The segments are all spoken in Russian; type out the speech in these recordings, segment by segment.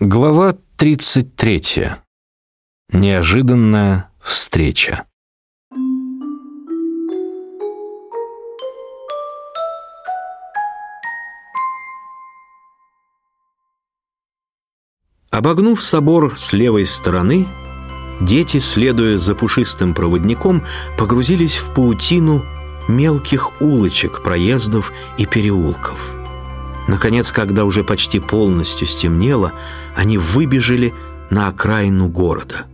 Глава 33. Неожиданная встреча. Обогнув собор с левой стороны, дети, следуя за пушистым проводником, погрузились в паутину мелких улочек, проездов и переулков. Наконец, когда уже почти полностью стемнело, они выбежали на окраину города.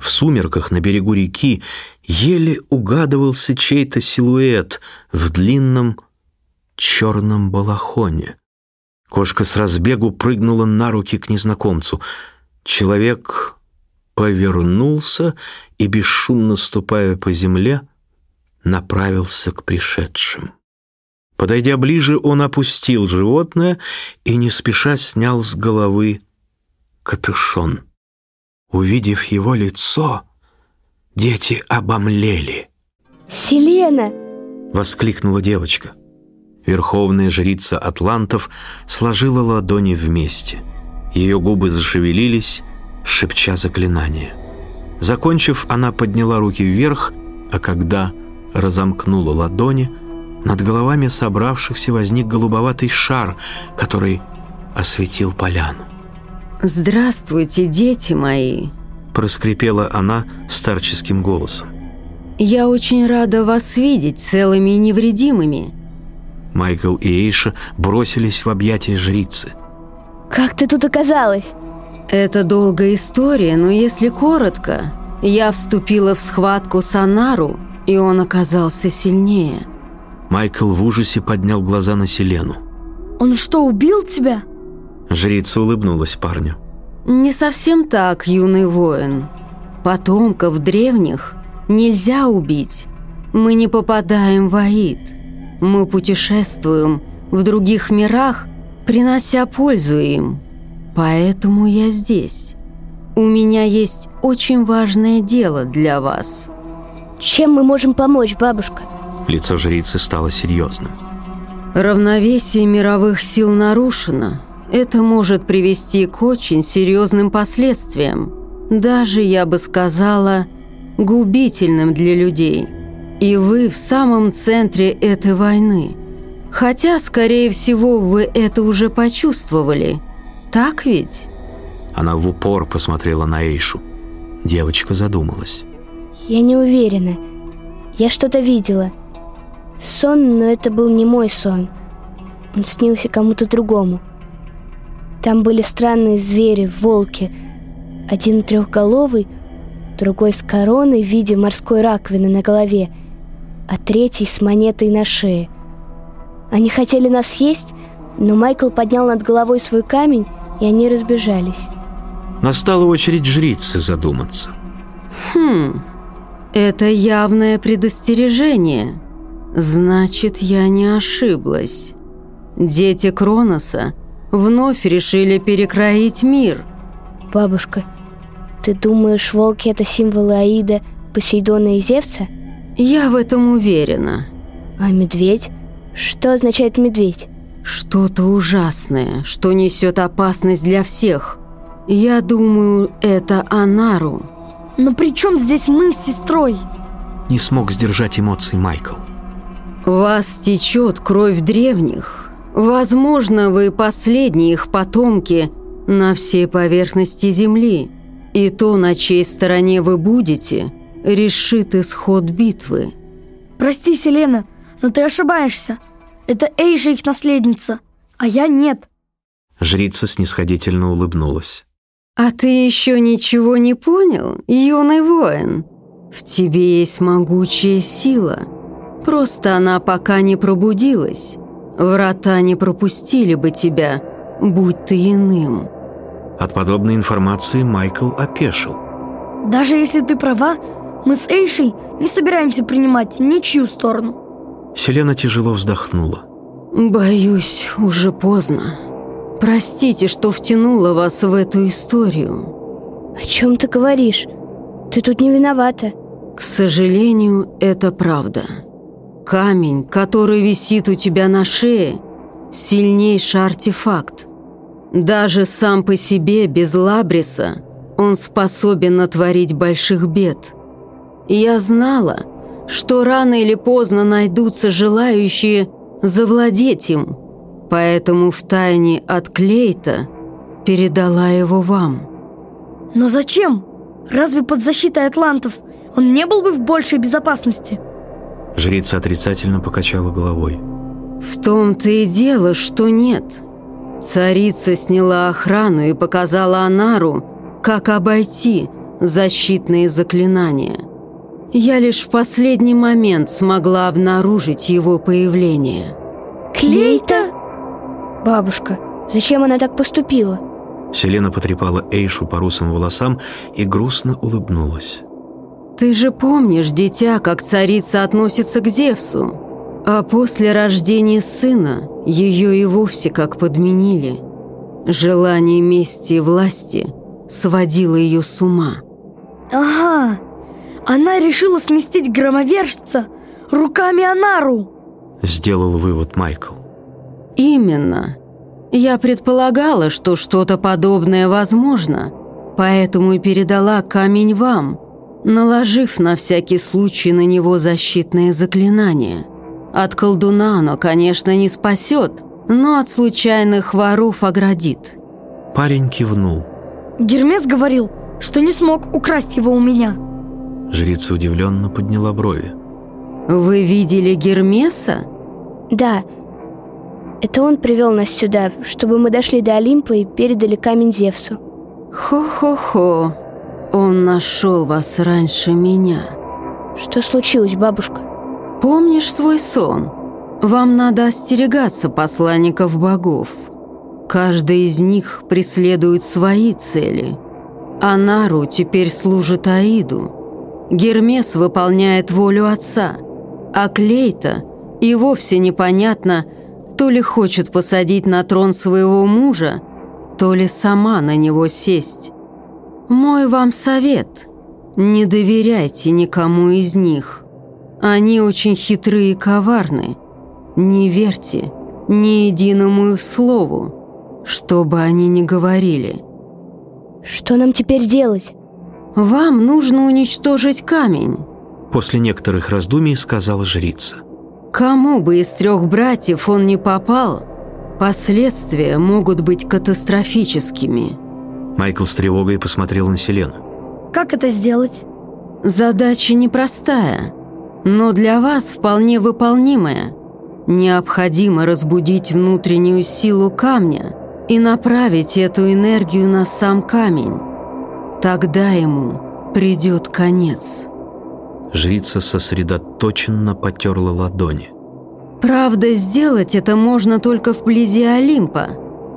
В сумерках на берегу реки еле угадывался чей-то силуэт в длинном черном балахоне. Кошка с разбегу прыгнула на руки к незнакомцу. Человек повернулся и, бесшумно ступая по земле, направился к пришедшим. Подойдя ближе, он опустил животное и не спеша снял с головы капюшон. Увидев его лицо, дети обомлели. «Селена!» — воскликнула девочка. Верховная жрица атлантов сложила ладони вместе. Ее губы зашевелились, шепча заклинание. Закончив, она подняла руки вверх, а когда разомкнула ладони — над головами собравшихся возник голубоватый шар, который осветил поляну. «Здравствуйте, дети мои!» Проскрипела она старческим голосом. «Я очень рада вас видеть целыми и невредимыми!» Майкл и Эйша бросились в объятия жрицы. «Как ты тут оказалась?» «Это долгая история, но если коротко, я вступила в схватку с Анару, и он оказался сильнее». Майкл в ужасе поднял глаза на Селену. «Он что, убил тебя?» Жрица улыбнулась парню. «Не совсем так, юный воин. Потомков древних нельзя убить. Мы не попадаем в Аид. Мы путешествуем в других мирах, принося пользу им. Поэтому я здесь. У меня есть очень важное дело для вас». «Чем мы можем помочь, бабушка?» Лицо жрицы стало серьезным. Равновесие мировых сил нарушено. Это может привести к очень серьезным последствиям. Даже, я бы сказала, губительным для людей. И вы в самом центре этой войны. Хотя, скорее всего, вы это уже почувствовали. Так ведь? Она в упор посмотрела на Эйшу. Девочка задумалась. Я не уверена. Я что-то видела. Сон, но это был не мой сон. Он снился кому-то другому. Там были странные звери, волки. Один трехголовый, другой с короной в виде морской раковины на голове, а третий с монетой на шее. Они хотели нас съесть, но Майкл поднял над головой свой камень, и они разбежались. Настала очередь жрицы задуматься. Хм, это явное предостережение. Значит, я не ошиблась. Дети Кроноса вновь решили перекроить мир. Бабушка, ты думаешь, волки это символы Аида, Посейдона и Зевса? Я в этом уверена. А медведь? Что означает медведь? Что-то ужасное, что несет опасность для всех. Я думаю, это Анару. Но при чем здесь мы с сестрой? Не смог сдержать эмоций Майкл. Вас течет кровь древних. Возможно, вы последние их потомки на всей поверхности Земли. И то, на чьей стороне вы будете, решит исход битвы. Прости, Селена, но ты ошибаешься. Это Эйжа их наследница, а я нет. Жрица снисходительно улыбнулась. А ты еще ничего не понял, юный воин? В тебе есть могучая сила – Просто она пока не пробудилась. Врата не пропустили бы тебя, будь ты иным». От подобной информации Майкл опешил. «Даже если ты права, мы с Эйшей не собираемся принимать ничью сторону». Селена тяжело вздохнула. «Боюсь, уже поздно. Простите, что втянула вас в эту историю». «О чем ты говоришь? Ты тут не виновата». «К сожалению, это правда». Камень, который висит у тебя на шее, сильнейший артефакт. Даже сам по себе, без Лабриса, он способен натворить больших бед. Я знала, что рано или поздно найдутся желающие завладеть им, поэтому втайне от Клейта передала его вам. Но зачем? Разве под защитой атлантов он не был бы в большей безопасности? Жрица отрицательно покачала головой. В том-то и дело, что нет. Царица сняла охрану и показала Анару, как обойти защитные заклинания. Я лишь в последний момент смогла обнаружить его появление. Клейта? Бабушка, зачем она так поступила? Селена потрепала Эйшу по русым волосам и грустно улыбнулась. Ты же помнишь, дитя, как царица относится к Зевсу? А после рождения сына ее и вовсе как подменили. Желание мести и власти сводило ее с ума. Ага, она решила сместить громовержца руками Анару. Сделал вывод Майкл. Именно. Я предполагала, что что-то подобное возможно, поэтому и передала камень вам, наложив на всякий случай на него защитное заклинание. От колдуна оно, конечно, не спасет, но от случайных воров оградит. Парень кивнул. Гермес говорил, что не смог украсть его у меня. Жрица удивленно подняла брови. Вы видели Гермеса? Да, это он привел нас сюда, чтобы мы дошли до Олимпа и передали камень Зевсу. Хо-хо-хо, он нашел вас раньше меня. Что случилось, бабушка? Помнишь свой сон? Вам надо остерегаться посланников богов. Каждый из них преследует свои цели. Анару теперь служит Аиду. Гермес выполняет волю отца. А Клейта и вовсе непонятно, то ли хочет посадить на трон своего мужа, то ли сама на него сесть. Мой вам совет – не доверяйте никому из них. Они очень хитрые и коварны. Не верьте ни единому их слову, что бы они ни говорили. Что нам теперь делать? Вам нужно уничтожить камень. После некоторых раздумий сказала жрица. Кому бы из трех братьев он не попал, последствия могут быть катастрофическими. Майкл с тревогой посмотрел на Селену. Как это сделать? Задача непростая но для вас вполне выполнимая. Необходимо разбудить внутреннюю силу камня и направить эту энергию на сам камень. Тогда ему придет конец. Жрица сосредоточенно потерла ладони. Правда, сделать это можно только вблизи Олимпа,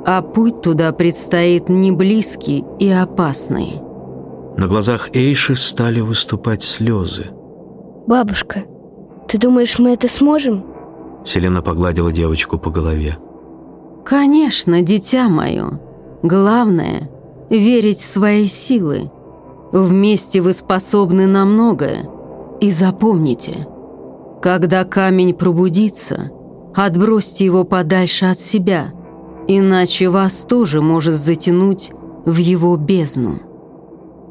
а путь туда предстоит не близкий и опасный. На глазах Эйши стали выступать слезы. Бабушка, ты думаешь, мы это сможем? Селена погладила девочку по голове. Конечно, дитя мое. Главное — верить в свои силы. Вместе вы способны на многое. И запомните, когда камень пробудится, отбросьте его подальше от себя, иначе вас тоже может затянуть в его бездну.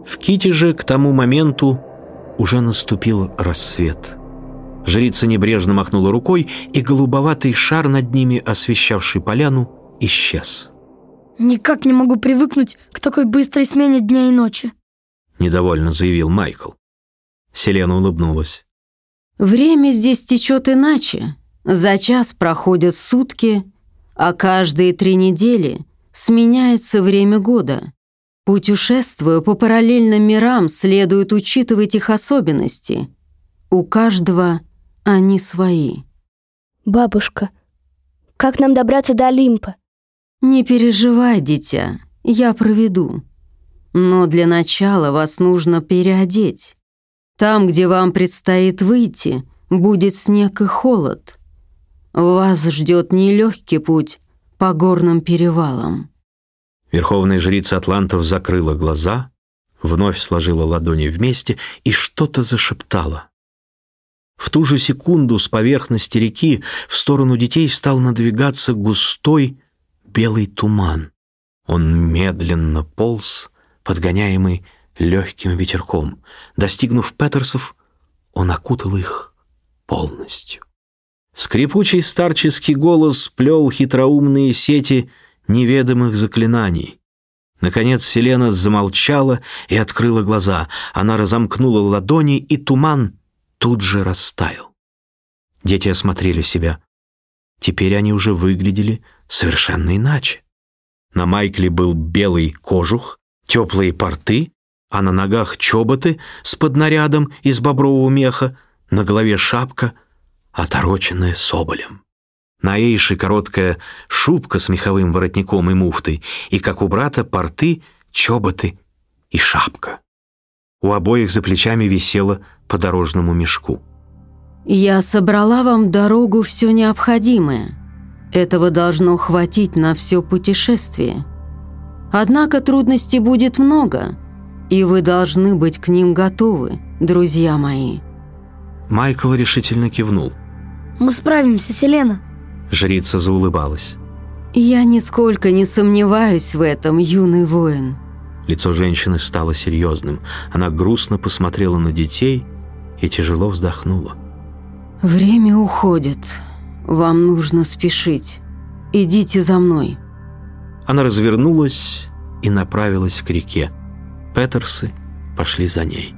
В Ките же к тому моменту уже наступил рассвет. Жрица небрежно махнула рукой, и голубоватый шар над ними, освещавший поляну, исчез. Никак не могу привыкнуть к такой быстрой смене дня и ночи. Недовольно заявил Майкл. Селена улыбнулась. Время здесь течет иначе. За час проходят сутки, а каждые три недели сменяется время года. Путешествуя по параллельным мирам, следует учитывать их особенности. У каждого они свои. Бабушка, как нам добраться до Олимпа? Не переживай, дитя, я проведу. Но для начала вас нужно переодеть. Там, где вам предстоит выйти, будет снег и холод. Вас ждет нелегкий путь по горным перевалам. Верховная жрица Атлантов закрыла глаза, вновь сложила ладони вместе и что-то зашептала. В ту же секунду с поверхности реки в сторону детей стал надвигаться густой белый туман. Он медленно полз, подгоняемый легким ветерком. Достигнув Петерсов, он окутал их полностью. Скрипучий старческий голос плел хитроумные сети неведомых заклинаний. Наконец Селена замолчала и открыла глаза. Она разомкнула ладони, и туман тут же растаял. Дети осмотрели себя. Теперь они уже выглядели совершенно иначе. На Майкле был белый кожух, теплые порты, а на ногах чоботы с поднарядом из бобрового меха, на голове шапка, отороченная соболем. На Эйше короткая шубка с меховым воротником и муфтой, и, как у брата, порты, чоботы и шапка. У обоих за плечами висело по дорожному мешку. «Я собрала вам дорогу все необходимое. Этого должно хватить на все путешествие. Однако трудностей будет много, и вы должны быть к ним готовы, друзья мои». Майкл решительно кивнул. Мы справимся, Селена. Жрица заулыбалась. «Я нисколько не сомневаюсь в этом, юный воин». Лицо женщины стало серьезным. Она грустно посмотрела на детей и тяжело вздохнула. «Время уходит. Вам нужно спешить. Идите за мной». Она развернулась и направилась к реке. Петерсы пошли за ней.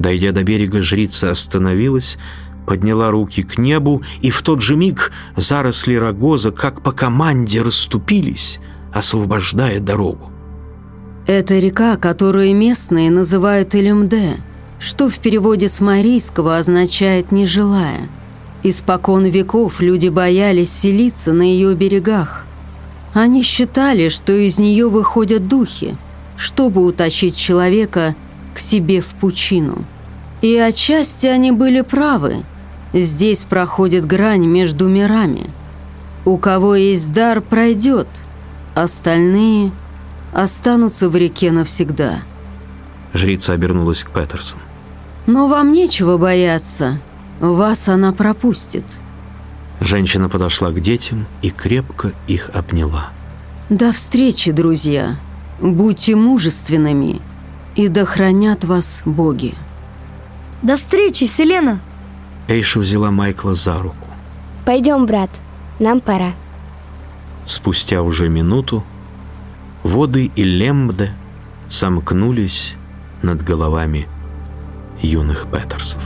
Дойдя до берега, жрица остановилась, подняла руки к небу, и в тот же миг заросли рогоза, как по команде, расступились, освобождая дорогу. Это река, которую местные называют Илюмде, что в переводе с марийского означает «не желая». Испокон веков люди боялись селиться на ее берегах. Они считали, что из нее выходят духи – чтобы утащить человека к себе в пучину. И отчасти они были правы. Здесь проходит грань между мирами. У кого есть дар, пройдет. Остальные останутся в реке навсегда. Жрица обернулась к Петерсон. Но вам нечего бояться. Вас она пропустит. Женщина подошла к детям и крепко их обняла. До встречи, друзья. Будьте мужественными, и да хранят вас боги. До встречи, Селена! Эйша взяла Майкла за руку. Пойдем, брат, нам пора. Спустя уже минуту воды и лембде сомкнулись над головами юных Петерсов.